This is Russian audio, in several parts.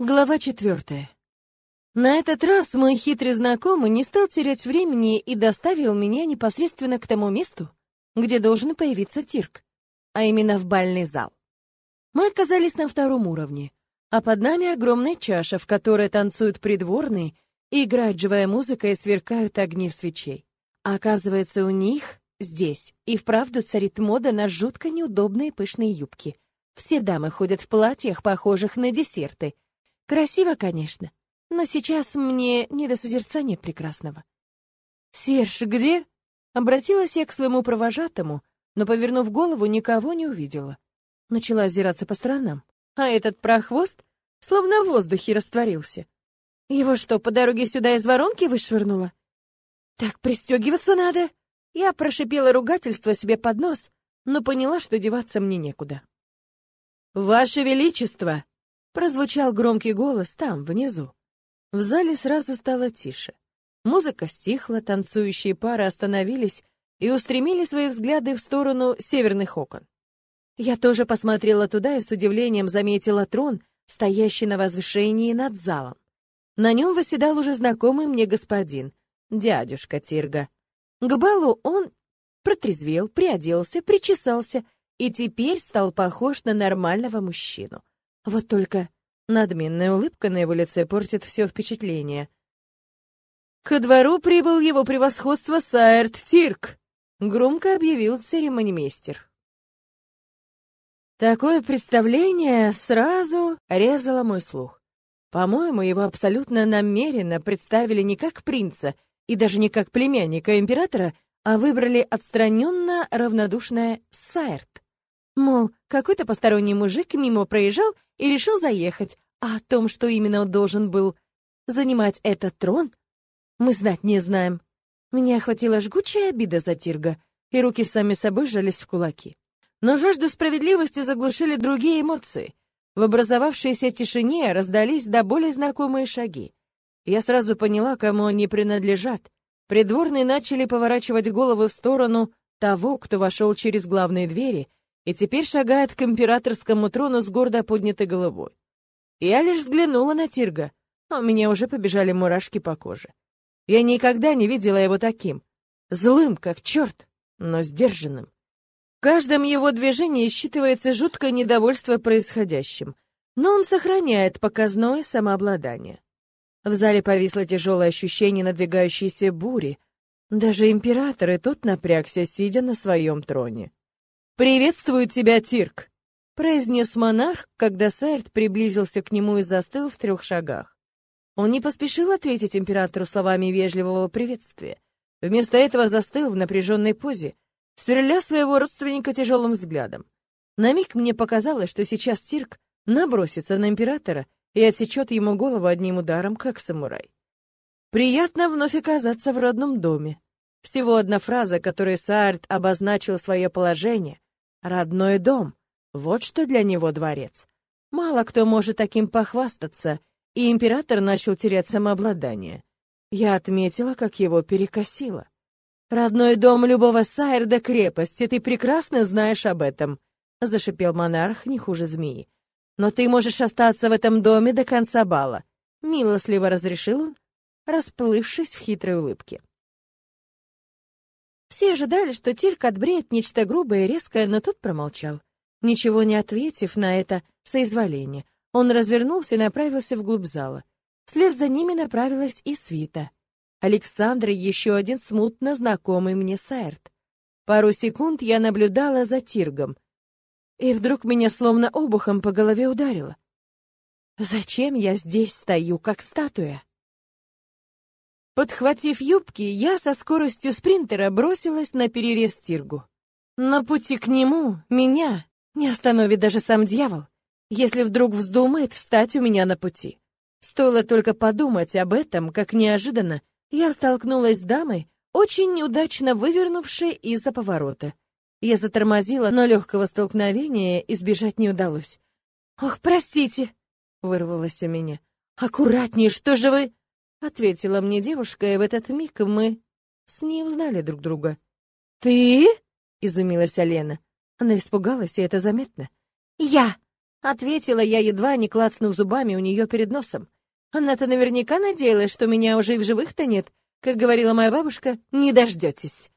Глава четвертая. На этот раз мой хитрый знакомый не стал терять времени и доставил меня непосредственно к тому месту, где должен появиться Тирк, а именно в бальный зал. Мы оказались на втором уровне, а под нами огромная чаша, в которой танцуют придворные, и играет живая музыка и сверкают огни свечей. А оказывается, у них здесь и вправду царит мода на жутко неудобные пышные юбки. Все дамы ходят в платьях, похожих на десерты — Красиво, конечно, но сейчас мне не до созерцания прекрасного. «Серж, где?» Обратилась я к своему провожатому, но, повернув голову, никого не увидела. Начала озираться по сторонам, а этот прохвост словно в воздухе растворился. Его что, по дороге сюда из воронки вышвырнуло? Так пристегиваться надо. Я прошипела ругательство себе под нос, но поняла, что деваться мне некуда. «Ваше Величество!» Прозвучал громкий голос там, внизу. В зале сразу стало тише. Музыка стихла, танцующие пары остановились и устремили свои взгляды в сторону северных окон. Я тоже посмотрела туда и с удивлением заметила трон, стоящий на возвышении над залом. На нем восседал уже знакомый мне господин, дядюшка Тирга. К балу он протрезвел, приоделся, причесался и теперь стал похож на нормального мужчину. Вот только надменная улыбка на его лице портит все впечатление. «Ко двору прибыл его превосходство Сайерт Тирк», — громко объявил церемонимейстер. Такое представление сразу резало мой слух. По-моему, его абсолютно намеренно представили не как принца и даже не как племянника императора, а выбрали отстраненно равнодушное Сайерт. Мол, какой-то посторонний мужик мимо проезжал и решил заехать, а о том, что именно он должен был занимать этот трон, мы знать не знаем. Меня охватила жгучая обида за Тирга, и руки сами собой сжались в кулаки. Но жажду справедливости заглушили другие эмоции. В образовавшейся тишине раздались до более знакомые шаги. Я сразу поняла, кому они принадлежат. Придворные начали поворачивать головы в сторону того, кто вошел через главные двери — и теперь шагает к императорскому трону с гордо поднятой головой. Я лишь взглянула на Тирга, а у меня уже побежали мурашки по коже. Я никогда не видела его таким, злым, как черт, но сдержанным. В каждом его движении считывается жуткое недовольство происходящим, но он сохраняет показное самообладание. В зале повисло тяжелое ощущение надвигающейся бури. Даже император и тот напрягся, сидя на своем троне. «Приветствую тебя, Тирк!» — произнес монарх, когда Сайрт приблизился к нему и застыл в трех шагах. Он не поспешил ответить императору словами вежливого приветствия. Вместо этого застыл в напряженной позе, сверля своего родственника тяжелым взглядом. На миг мне показалось, что сейчас Тирк набросится на императора и отсечет ему голову одним ударом, как самурай. Приятно вновь оказаться в родном доме. Всего одна фраза, которой Саарт обозначил свое положение, Родной дом. Вот что для него дворец. Мало кто может таким похвастаться, и император начал терять самообладание. Я отметила, как его перекосило. «Родной дом любого Сайрда — крепость, и ты прекрасно знаешь об этом», — зашипел монарх не хуже змеи. «Но ты можешь остаться в этом доме до конца бала», — милостливо разрешил он, расплывшись в хитрой улыбке. Все ожидали, что Тирк отбреет нечто грубое и резкое, но тот промолчал. Ничего не ответив на это соизволение, он развернулся и направился вглубь зала. Вслед за ними направилась и свита. Александр еще один смутно знакомый мне Сайрт. Пару секунд я наблюдала за Тиргом, и вдруг меня словно обухом по голове ударило. Зачем я здесь стою, как статуя? Подхватив юбки, я со скоростью спринтера бросилась на перерез Тиргу. На пути к нему меня не остановит даже сам дьявол, если вдруг вздумает встать у меня на пути. Стоило только подумать об этом, как неожиданно я столкнулась с дамой, очень неудачно вывернувшей из-за поворота. Я затормозила, но легкого столкновения избежать не удалось. «Ох, простите!» — вырвалось у меня. «Аккуратнее, что же вы...» ответила мне девушка, и в этот миг мы с ней узнали друг друга. «Ты?» — изумилась Алена. Она испугалась, и это заметно. «Я!» Ответила я, едва не клацнув зубами у нее перед носом. Она-то наверняка надеялась, что меня уже и в живых-то нет. Как говорила моя бабушка, не дождетесь.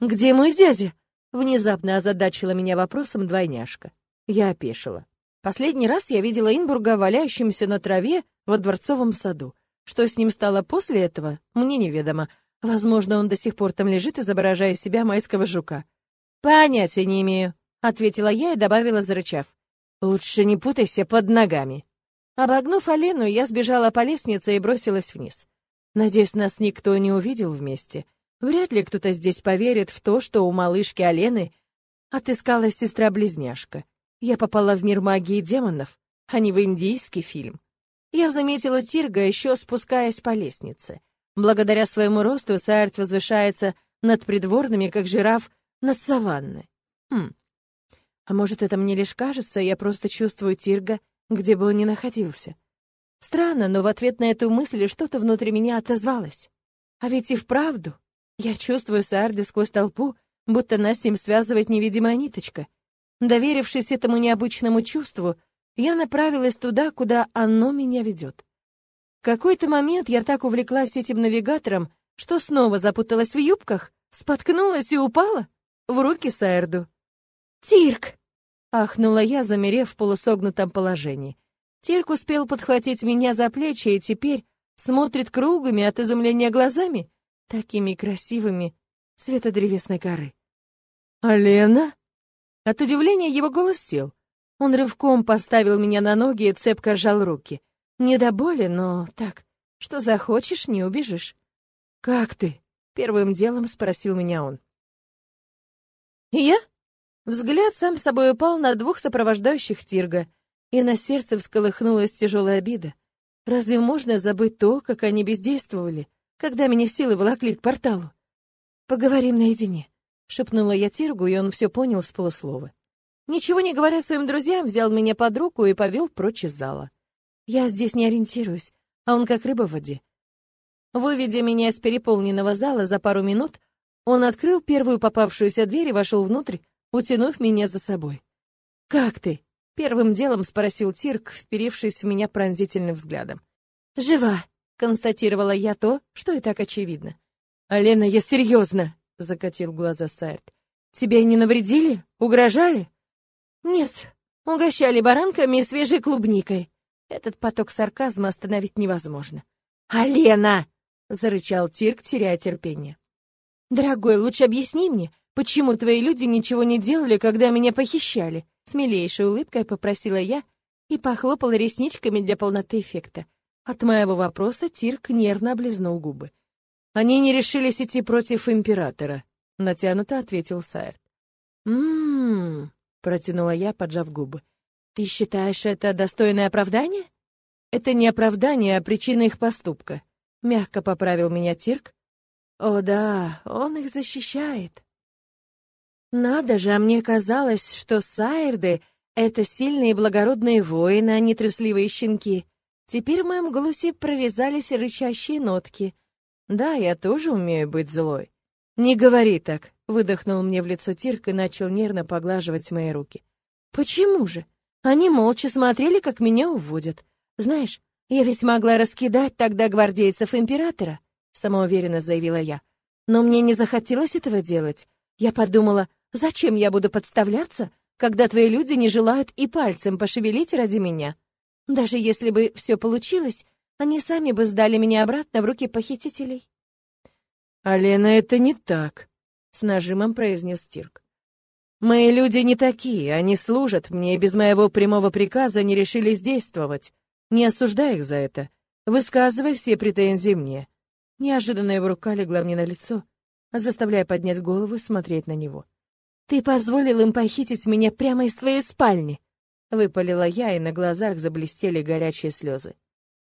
«Где мой дядя?» Внезапно озадачила меня вопросом двойняшка. Я опешила. Последний раз я видела Инбурга валяющимся на траве во дворцовом саду. Что с ним стало после этого, мне неведомо. Возможно, он до сих пор там лежит, изображая себя майского жука. «Понятия не имею», — ответила я и добавила, зарычав. «Лучше не путайся под ногами». Обогнув Алену, я сбежала по лестнице и бросилась вниз. Надеюсь, нас никто не увидел вместе. Вряд ли кто-то здесь поверит в то, что у малышки Алены отыскалась сестра-близняшка. Я попала в мир магии демонов, а не в индийский фильм. Я заметила Тирга, еще спускаясь по лестнице. Благодаря своему росту Саэрт возвышается над придворными, как жираф над саванной. Хм. А может, это мне лишь кажется, я просто чувствую Тирга, где бы он ни находился. Странно, но в ответ на эту мысль что-то внутри меня отозвалось. А ведь и вправду я чувствую Саарда сквозь толпу, будто нас с ним связывает невидимая ниточка. Доверившись этому необычному чувству, я направилась туда, куда оно меня ведет. В какой-то момент я так увлеклась этим навигатором, что снова запуталась в юбках, споткнулась и упала в руки Саэрду. «Тирк!» — ахнула я, замерев в полусогнутом положении. Тирк успел подхватить меня за плечи и теперь смотрит круглыми от изумления глазами, такими красивыми, цвета древесной коры. «Алена?» От удивления его голос сел. Он рывком поставил меня на ноги и цепко сжал руки. Не до боли, но так, что захочешь, не убежишь. «Как ты?» — первым делом спросил меня он. Я? Взгляд сам собой упал на двух сопровождающих Тирга, и на сердце всколыхнулась тяжелая обида. Разве можно забыть то, как они бездействовали, когда меня силы волокли к порталу? «Поговорим наедине», — шепнула я Тиргу, и он все понял с полуслова. Ничего не говоря своим друзьям, взял меня под руку и повел прочь из зала. Я здесь не ориентируюсь, а он как рыба в воде. Выведя меня из переполненного зала за пару минут, он открыл первую попавшуюся дверь и вошел внутрь, утянув меня за собой. «Как ты?» — первым делом спросил Тирк, вперившись в меня пронзительным взглядом. «Жива», — констатировала я то, что и так очевидно. «Алена, я серьезно!» — закатил глаза Сайрт. «Тебя не навредили? Угрожали?» Нет, угощали баранками и свежей клубникой. Этот поток сарказма остановить невозможно. «Алена!» — зарычал Тирк, теряя терпение. «Дорогой, лучше объясни мне, почему твои люди ничего не делали, когда меня похищали?» С милейшей улыбкой попросила я и похлопала ресничками для полноты эффекта. От моего вопроса Тирк нервно облизнул губы. «Они не решились идти против императора», — натянуто ответил Сайрт. «М-м-м», протянула я, поджав губы. Ты считаешь это достойное оправдание? Это не оправдание, а причина их поступка. Мягко поправил меня Тирк. О да, он их защищает. Надо же, а мне казалось, что Сайрды — это сильные и благородные воины, а не трусливые щенки. Теперь в моем голосе прорезались рычащие нотки. Да, я тоже умею быть злой. Не говори так, Выдохнул мне в лицо Тирк и начал нервно поглаживать мои руки. «Почему же? Они молча смотрели, как меня уводят. Знаешь, я ведь могла раскидать тогда гвардейцев императора», — самоуверенно заявила я. «Но мне не захотелось этого делать. Я подумала, зачем я буду подставляться, когда твои люди не желают и пальцем пошевелить ради меня? Даже если бы все получилось, они сами бы сдали меня обратно в руки похитителей». «Алена, это не так», — с нажимом произнес Тирк. «Мои люди не такие, они служат мне и без моего прямого приказа не решились действовать. Не осуждай их за это. Высказывай все претензии мне». Неожиданно его рука легла мне на лицо, заставляя поднять голову и смотреть на него. «Ты позволил им похитить меня прямо из твоей спальни!» Выпалила я, и на глазах заблестели горячие слезы.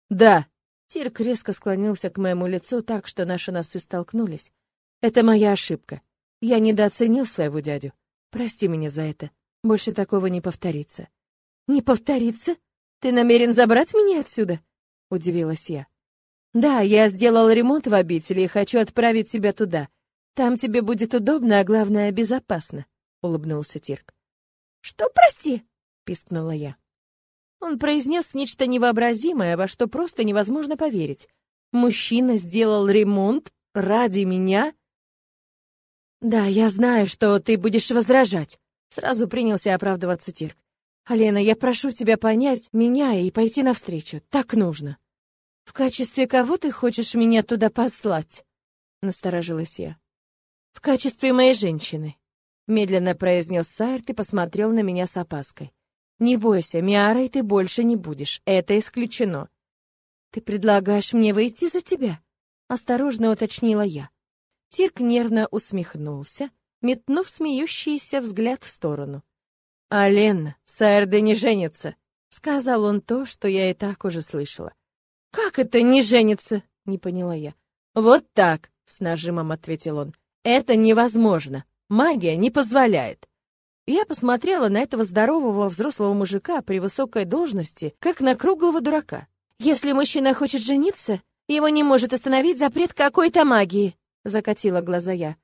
«Да!» Тирк резко склонился к моему лицу так, что наши носы столкнулись, это моя ошибка. Я недооценил своего дядю. Прости меня за это. Больше такого не повторится. Не повторится? Ты намерен забрать меня отсюда? Удивилась я. Да, я сделал ремонт в обители и хочу отправить тебя туда. Там тебе будет удобно, а главное, безопасно, улыбнулся Тирк. Что, прости? пискнула я. Он произнес нечто невообразимое, во что просто невозможно поверить. Мужчина сделал ремонт ради меня? Да, я знаю, что ты будешь возражать. Сразу принялся оправдываться Тирк. Алена, я прошу тебя понять меня и пойти навстречу. Так нужно. В качестве кого ты хочешь меня туда послать? Насторожилась я. В качестве моей женщины. Медленно произнес Сайрт и посмотрел на меня с опаской. Не бойся, Миарой ты больше не будешь. Это исключено. Ты предлагаешь мне выйти за тебя? Осторожно уточнила я. Тирк нервно усмехнулся, метнув смеющийся взгляд в сторону. «Ален, Сайрде не женится», — сказал он то, что я и так уже слышала. «Как это не женится?» — не поняла я. «Вот так», — с нажимом ответил он. «Это невозможно. Магия не позволяет». Я посмотрела на этого здорового взрослого мужика при высокой должности, как на круглого дурака. «Если мужчина хочет жениться, его не может остановить запрет какой-то магии», — закатила глаза я.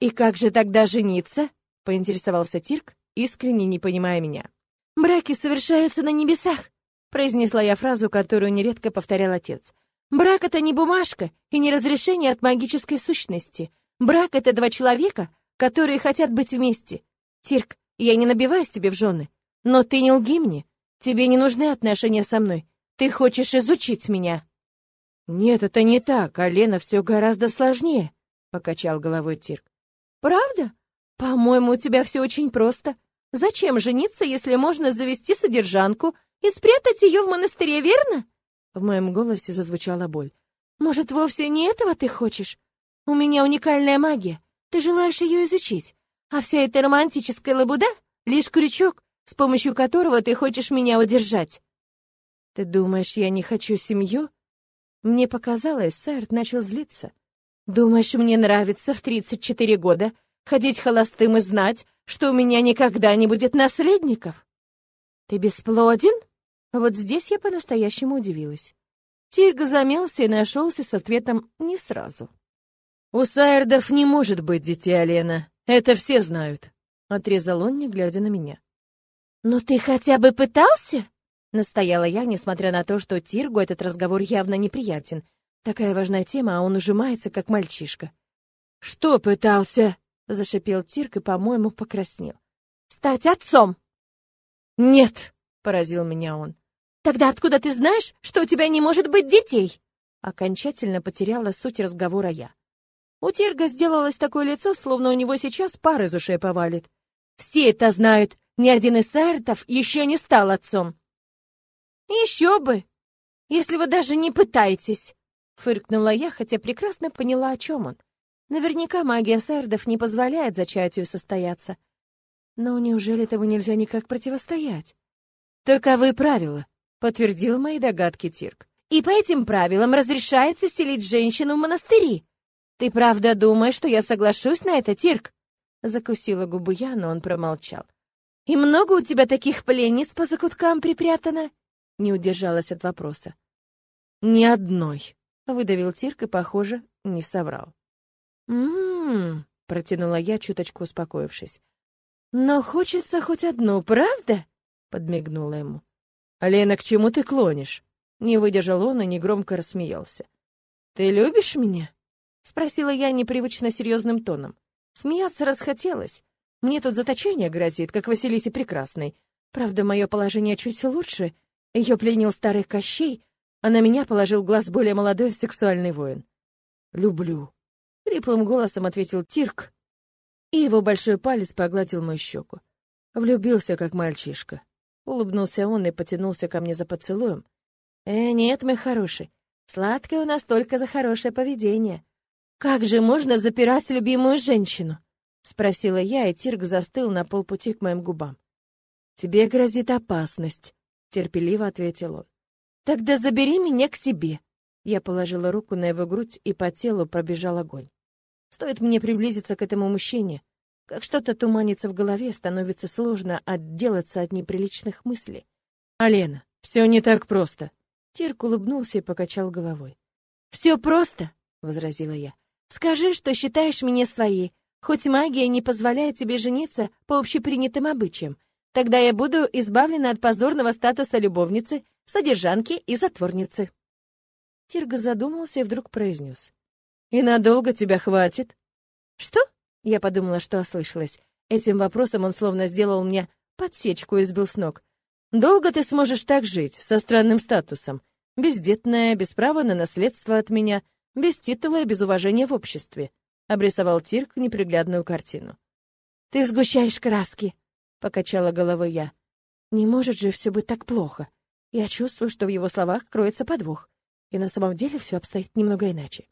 «И как же тогда жениться?» — поинтересовался Тирк, искренне не понимая меня. «Браки совершаются на небесах», — произнесла я фразу, которую нередко повторял отец. «Брак — это не бумажка и не разрешение от магической сущности. Брак — это два человека, которые хотят быть вместе. Тирк, я не набиваюсь тебе в жены, но ты не лги мне. Тебе не нужны отношения со мной. Ты хочешь изучить меня». «Нет, это не так, а Лена все гораздо сложнее», — покачал головой Тирк. «Правда? По-моему, у тебя все очень просто. Зачем жениться, если можно завести содержанку и спрятать ее в монастыре, верно? В моем голосе зазвучала боль. Может, вовсе не этого ты хочешь? У меня уникальная магия. Ты желаешь ее изучить. А вся эта романтическая лабуда — лишь крючок, с помощью которого ты хочешь меня удержать. Ты думаешь, я не хочу семью? Мне показалось, Сайрт начал злиться. Думаешь, мне нравится в 34 года ходить холостым и знать, что у меня никогда не будет наследников? Ты бесплоден? Вот здесь я по-настоящему удивилась. Тирга замялся и нашелся с ответом не сразу. «У Сайердов не может быть детей, Алена. Это все знают», — отрезал он, не глядя на меня. «Но ты хотя бы пытался?» — настояла я, несмотря на то, что Тиргу этот разговор явно неприятен. Такая важная тема, а он ужимается, как мальчишка. «Что пытался?» — зашипел Тирк и, по-моему, покраснел. «Стать отцом!» «Нет!» — поразил меня он. «Тогда откуда ты знаешь, что у тебя не может быть детей?» Окончательно потеряла суть разговора я. У Тирга сделалось такое лицо, словно у него сейчас пар из ушей повалит. «Все это знают. Ни один из Саэртов еще не стал отцом». «Еще бы! Если вы даже не пытаетесь!» Фыркнула я, хотя прекрасно поняла, о чем он. Наверняка магия сэрдов не позволяет зачатию состояться. Но неужели этому нельзя никак противостоять? Таковы правила, подтвердил мои догадки Тирк. И по этим правилам разрешается селить женщину в монастыри. Ты правда думаешь, что я соглашусь на это, Тирк? Закусила губы я, но он промолчал. И много у тебя таких пленниц по закуткам припрятано? Не удержалась от вопроса. Ни одной, выдавил Тирк и, похоже, не соврал. «М-м-м», протянула я, чуточку успокоившись. «Но хочется хоть одну, правда?» — подмигнула ему. «Лена, к чему ты клонишь?» Не выдержал он и негромко рассмеялся. «Ты любишь меня?» — спросила я непривычно серьезным тоном. Смеяться расхотелось. Мне тут заточение грозит, как Василисе Прекрасной. Правда, мое положение чуть лучше. Ее пленил старый Кощей, а на меня положил глаз более молодой сексуальный воин. «Люблю», Хриплым голосом ответил Тирк, и его большой палец погладил мою щеку. Влюбился, как мальчишка. Улыбнулся он и потянулся ко мне за поцелуем. «Э, нет, мой хороший, сладкое у нас только за хорошее поведение. Как же можно запирать любимую женщину?» — спросила я, и Тирк застыл на полпути к моим губам. «Тебе грозит опасность», — терпеливо ответил он. «Тогда забери меня к себе». Я положила руку на его грудь, и по телу пробежал огонь. Стоит мне приблизиться к этому мужчине, как что-то туманится в голове, становится сложно отделаться от неприличных мыслей. «Алена, все не так просто!» Тирк улыбнулся и покачал головой. «Все просто!» — возразила я. «Скажи, что считаешь меня своей, хоть магия не позволяет тебе жениться по общепринятым обычаям. Тогда я буду избавлена от позорного статуса любовницы, содержанки и затворницы. Тирга задумался и вдруг произнес. «И надолго тебя хватит?» «Что?» Я подумала, что ослышалась. Этим вопросом он словно сделал мне подсечку и сбил с ног. «Долго ты сможешь так жить, со странным статусом? Бездетная, без права на наследство от меня, без титула и без уважения в обществе», — обрисовал Тирк неприглядную картину. «Ты сгущаешь краски», — покачала головой я. «Не может же все быть так плохо. Я чувствую, что в его словах кроется подвох. И на самом деле все обстоит немного иначе».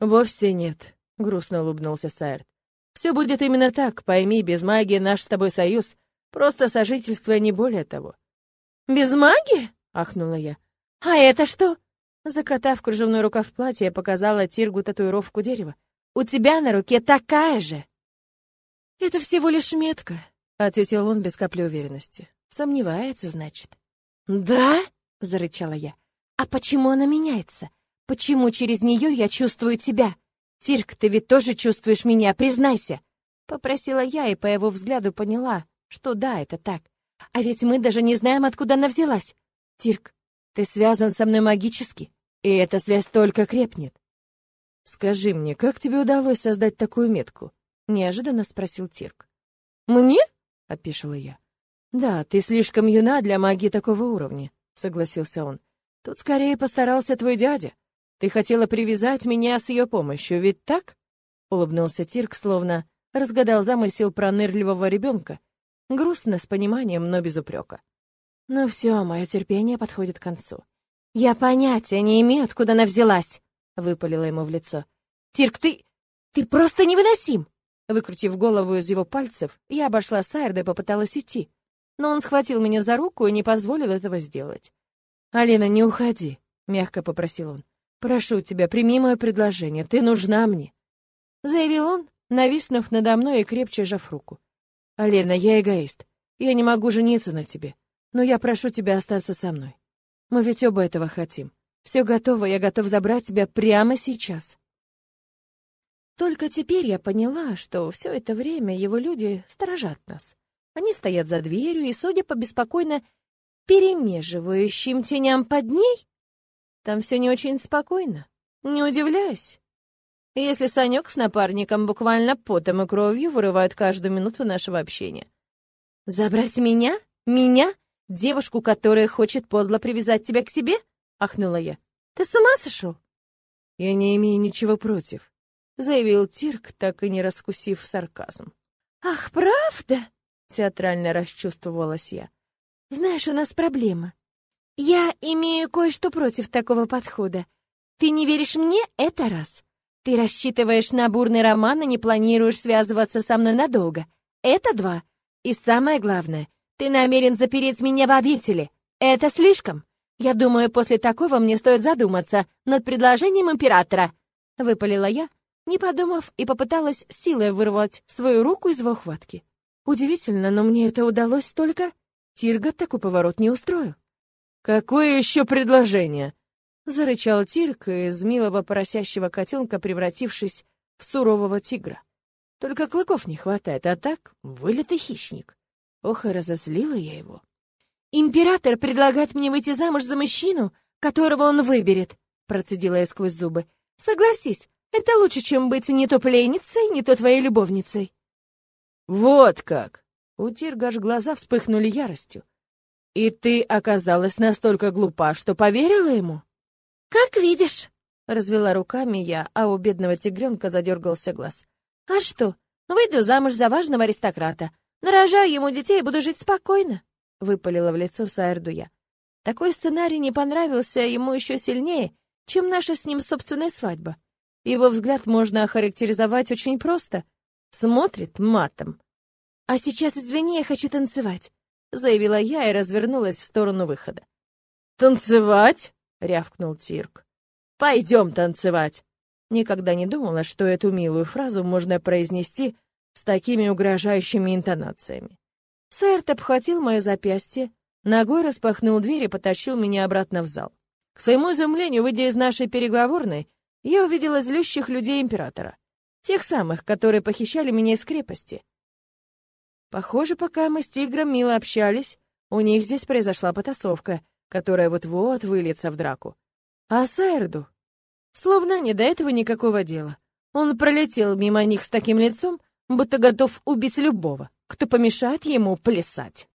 «Вовсе нет», — грустно улыбнулся Сайрт. «Все будет именно так, пойми, без магии наш с тобой союз — просто сожительство, не более того». «Без магии?» — ахнула я. «А это что?» Закатав кружевной рукав платья, я показала Тиргу татуировку дерева. «У тебя на руке такая же!» «Это всего лишь метка», — ответил он без капли уверенности. «Сомневается, значит». «Да?» — зарычала я. «А почему она меняется? Почему через нее я чувствую тебя? Тирк, ты ведь тоже чувствуешь меня, признайся!» Попросила я и по его взгляду поняла, что да, это так. А ведь мы даже не знаем, откуда она взялась. Тирк, ты связан со мной магически, и эта связь только крепнет. Скажи мне, как тебе удалось создать такую метку? неожиданно спросил Тирк. Мне? опешила я. Да, ты слишком юна для магии такого уровня, согласился он. Тут скорее постарался твой дядя. Ты хотела привязать меня с ее помощью, ведь так? улыбнулся Тирк, словно разгадал замысел пронырливого ребенка. Грустно, с пониманием, но без упрека. Ну все, мое терпение подходит к концу. Я понятия не имею, откуда она взялась, выпалила ему в лицо. Тирк, ты ты просто невыносим. Выкрутив голову из его пальцев, я обошла Сайрда и попыталась уйти. Но он схватил меня за руку и не позволил этого сделать. «Алина, не уходи», — мягко попросил он. «Прошу тебя, прими мое предложение, ты нужна мне», — заявил он, нависнув надо мной и крепче сжав руку. «Алена, я эгоист. Я не могу жениться на тебе, но я прошу тебя остаться со мной. Мы ведь оба этого хотим. Все готово, я готов забрать тебя прямо сейчас». Только теперь я поняла, что все это время его люди сторожат нас. Они стоят за дверью, и, судя по беспокойно перемеживающим теням под ней, там все не очень спокойно. Не удивляюсь. Если Санек с напарником буквально потом и кровью вырывают каждую минуту нашего общения. «Забрать меня? Меня? Девушку, которая хочет подло привязать тебя к себе?» — ахнула я. «Ты с ума сошел?» «Я не имею ничего против», — заявил Тирк, так и не раскусив сарказм. «Ах, правда?» — театрально расчувствовалась я. «Знаешь, у нас проблема. Я имею кое-что против такого подхода. Ты не веришь мне — это раз. Ты рассчитываешь на бурный роман и не планируешь связываться со мной надолго. Это два. И самое главное, ты намерен запереть меня в обители. Это слишком. Я думаю, после такого мне стоит задуматься над предложением императора. Выпалила я, не подумав, и попыталась силой вырвать свою руку из его хватки. Удивительно, но мне это удалось только... Тирга такой поворот не устроил. «Какое еще предложение?» — зарычал Тирк из милого поросящего котенка, превратившись в сурового тигра. Только клыков не хватает, а так вылитый хищник. Ох, и разозлила я его. «Император предлагает мне выйти замуж за мужчину, которого он выберет», — процедила я сквозь зубы. «Согласись, это лучше, чем быть не то пленницей, не то твоей любовницей». «Вот как!» У Тирга аж глаза вспыхнули яростью. «И ты оказалась настолько глупа, что поверила ему?» «Как видишь!» — развела руками я, а у бедного тигренка задергался глаз. «А что? Выйду замуж за важного аристократа. Нарожаю ему детей и буду жить спокойно», — выпалила в лицо Саэрду. Такой сценарий не понравился ему еще сильнее, чем наша с ним собственная свадьба. Его взгляд можно охарактеризовать очень просто. Смотрит матом. «А сейчас, извини, я хочу танцевать», — заявила я и развернулась в сторону выхода. «Танцевать?» — рявкнул Тирк. «Пойдем танцевать!» Никогда не думала, что эту милую фразу можно произнести с такими угрожающими интонациями. Сэрт обхватил мое запястье, ногой распахнул дверь и потащил меня обратно в зал. К своему изумлению, выйдя из нашей переговорной, я увидела злющих людей императора. Тех самых, которые похищали меня из крепости. Похоже, пока мы с тигром мило общались, у них здесь произошла потасовка, которая вот-вот выльется в драку. А Сайрду? Словно не до этого никакого дела. Он пролетел мимо них с таким лицом, будто готов убить любого, кто помешает ему плясать.